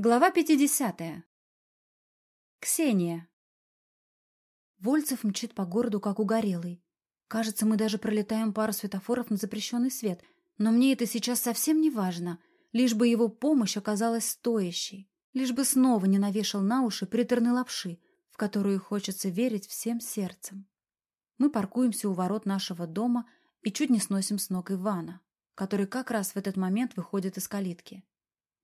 Глава 50. Ксения. Вольцев мчит по городу, как угорелый. Кажется, мы даже пролетаем пару светофоров на запрещенный свет, но мне это сейчас совсем не важно, лишь бы его помощь оказалась стоящей, лишь бы снова не навешал на уши приторной лапши, в которую хочется верить всем сердцем. Мы паркуемся у ворот нашего дома и чуть не сносим с ног Ивана, который как раз в этот момент выходит из калитки.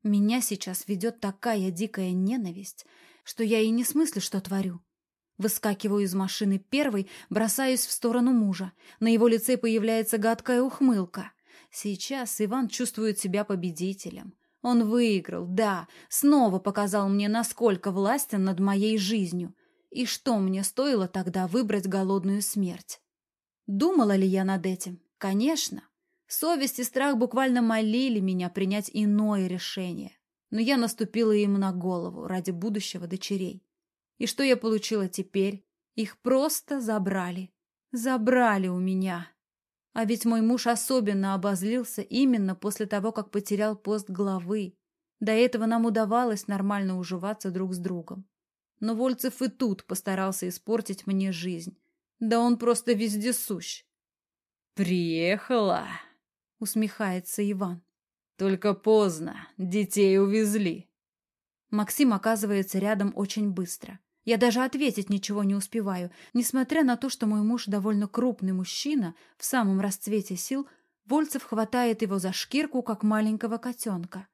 Меня сейчас ведет такая дикая ненависть, что я и не смыслю, что творю. Выскакиваю из машины первой, бросаюсь в сторону мужа. На его лице появляется гадкая ухмылка. Сейчас Иван чувствует себя победителем. Он выиграл, да, снова показал мне, насколько властен над моей жизнью. И что мне стоило тогда выбрать голодную смерть? Думала ли я над этим? Конечно. Совесть и страх буквально молили меня принять иное решение. Но я наступила им на голову ради будущего дочерей. И что я получила теперь? Их просто забрали. Забрали у меня. А ведь мой муж особенно обозлился именно после того, как потерял пост главы. До этого нам удавалось нормально уживаться друг с другом. Но Вольцев и тут постарался испортить мне жизнь. Да он просто вездесущ. «Приехала!» Усмехается Иван. Только поздно, детей увезли. Максим оказывается рядом очень быстро. Я даже ответить ничего не успеваю. Несмотря на то, что мой муж довольно крупный мужчина, в самом расцвете сил, Вольцев хватает его за шкирку, как маленького котенка.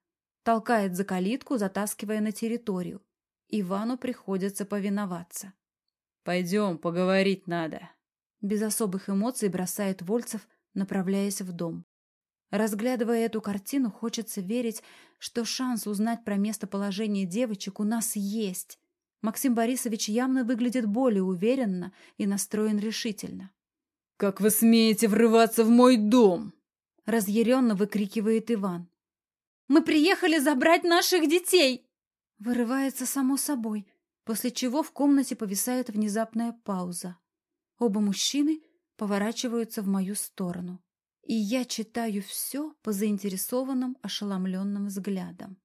Толкает за калитку, затаскивая на территорию. Ивану приходится повиноваться. «Пойдем, поговорить надо». Без особых эмоций бросает Вольцев, направляясь в дом. Разглядывая эту картину, хочется верить, что шанс узнать про местоположение девочек у нас есть. Максим Борисович явно выглядит более уверенно и настроен решительно. «Как вы смеете врываться в мой дом?» Разъяренно выкрикивает Иван. «Мы приехали забрать наших детей!» Вырывается само собой, после чего в комнате повисает внезапная пауза. Оба мужчины поворачиваются в мою сторону и я читаю все по заинтересованным, ошеломленным взглядам.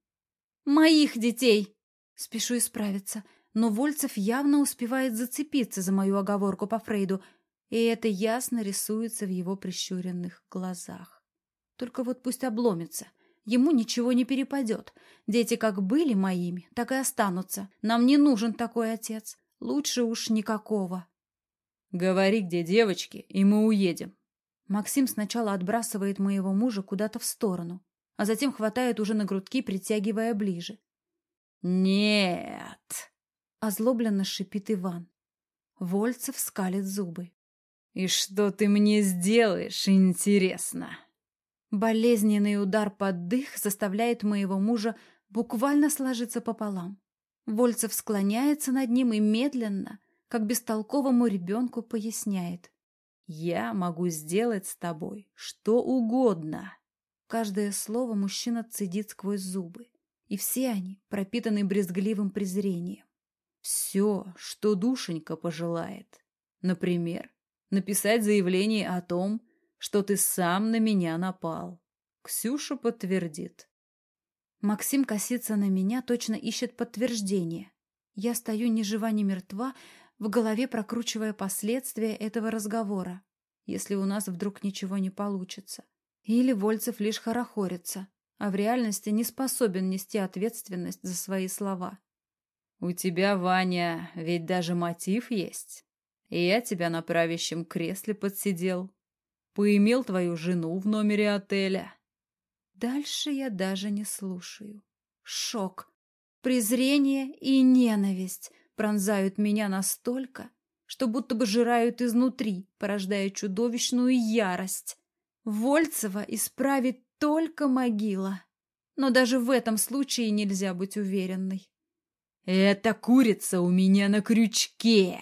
«Моих детей!» Спешу исправиться, но Вольцев явно успевает зацепиться за мою оговорку по Фрейду, и это ясно рисуется в его прищуренных глазах. Только вот пусть обломится. Ему ничего не перепадет. Дети как были моими, так и останутся. Нам не нужен такой отец. Лучше уж никакого. «Говори, где девочки, и мы уедем», Максим сначала отбрасывает моего мужа куда-то в сторону, а затем хватает уже на грудки, притягивая ближе. «Нет!» — озлобленно шипит Иван. Вольцев скалит зубы. «И что ты мне сделаешь, интересно?» Болезненный удар под дых заставляет моего мужа буквально сложиться пополам. Вольцев склоняется над ним и медленно, как бестолковому ребенку, поясняет. Я могу сделать с тобой что угодно. Каждое слово мужчина цедит сквозь зубы, и все они пропитаны брезгливым презрением. Все, что душенька пожелает. Например, написать заявление о том, что ты сам на меня напал. Ксюша подтвердит. Максим косится на меня, точно ищет подтверждение. Я стою ни жива, ни мертва, в голове прокручивая последствия этого разговора, если у нас вдруг ничего не получится. Или Вольцев лишь хорохорится, а в реальности не способен нести ответственность за свои слова. «У тебя, Ваня, ведь даже мотив есть. И я тебя на правящем кресле подсидел. Поимел твою жену в номере отеля». Дальше я даже не слушаю. Шок, презрение и ненависть — пронзают меня настолько, что будто бы жирают изнутри, порождая чудовищную ярость. Вольцева исправит только могила. Но даже в этом случае нельзя быть уверенной. «Это курица у меня на крючке!»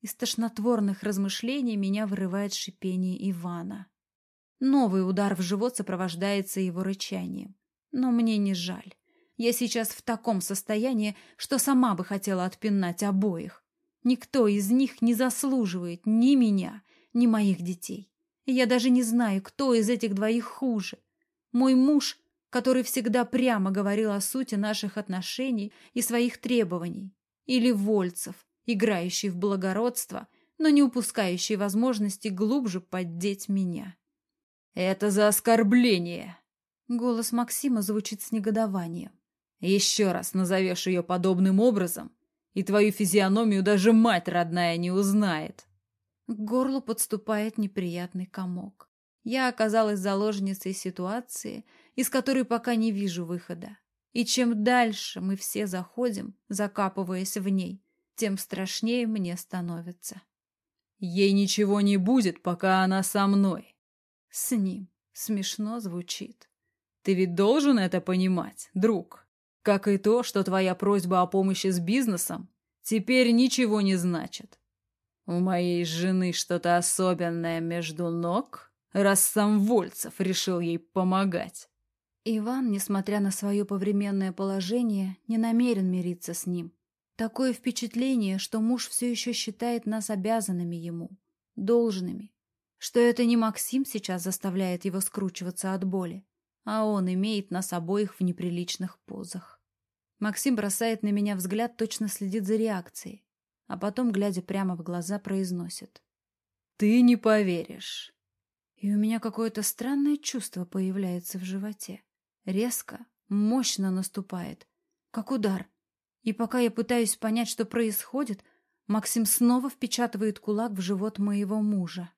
Из тошнотворных размышлений меня вырывает шипение Ивана. Новый удар в живот сопровождается его рычанием. Но мне не жаль. Я сейчас в таком состоянии, что сама бы хотела отпинать обоих. Никто из них не заслуживает ни меня, ни моих детей. Я даже не знаю, кто из этих двоих хуже. Мой муж, который всегда прямо говорил о сути наших отношений и своих требований, или Вольцев, играющий в благородство, но не упускающий возможности глубже поддеть меня. «Это за оскорбление!» Голос Максима звучит с негодованием. «Еще раз назовешь ее подобным образом, и твою физиономию даже мать родная не узнает!» К горлу подступает неприятный комок. Я оказалась заложницей ситуации, из которой пока не вижу выхода. И чем дальше мы все заходим, закапываясь в ней, тем страшнее мне становится. Ей ничего не будет, пока она со мной. С ним. Смешно звучит. Ты ведь должен это понимать, друг. Как и то, что твоя просьба о помощи с бизнесом теперь ничего не значит. У моей жены что-то особенное между ног, раз сам Вольцев решил ей помогать. Иван, несмотря на свое повременное положение, не намерен мириться с ним. Такое впечатление, что муж все еще считает нас обязанными ему, должными, что это не Максим сейчас заставляет его скручиваться от боли, а он имеет нас обоих в неприличных позах. Максим бросает на меня взгляд, точно следит за реакцией а потом, глядя прямо в глаза, произносит. «Ты не поверишь». И у меня какое-то странное чувство появляется в животе. Резко, мощно наступает, как удар. И пока я пытаюсь понять, что происходит, Максим снова впечатывает кулак в живот моего мужа.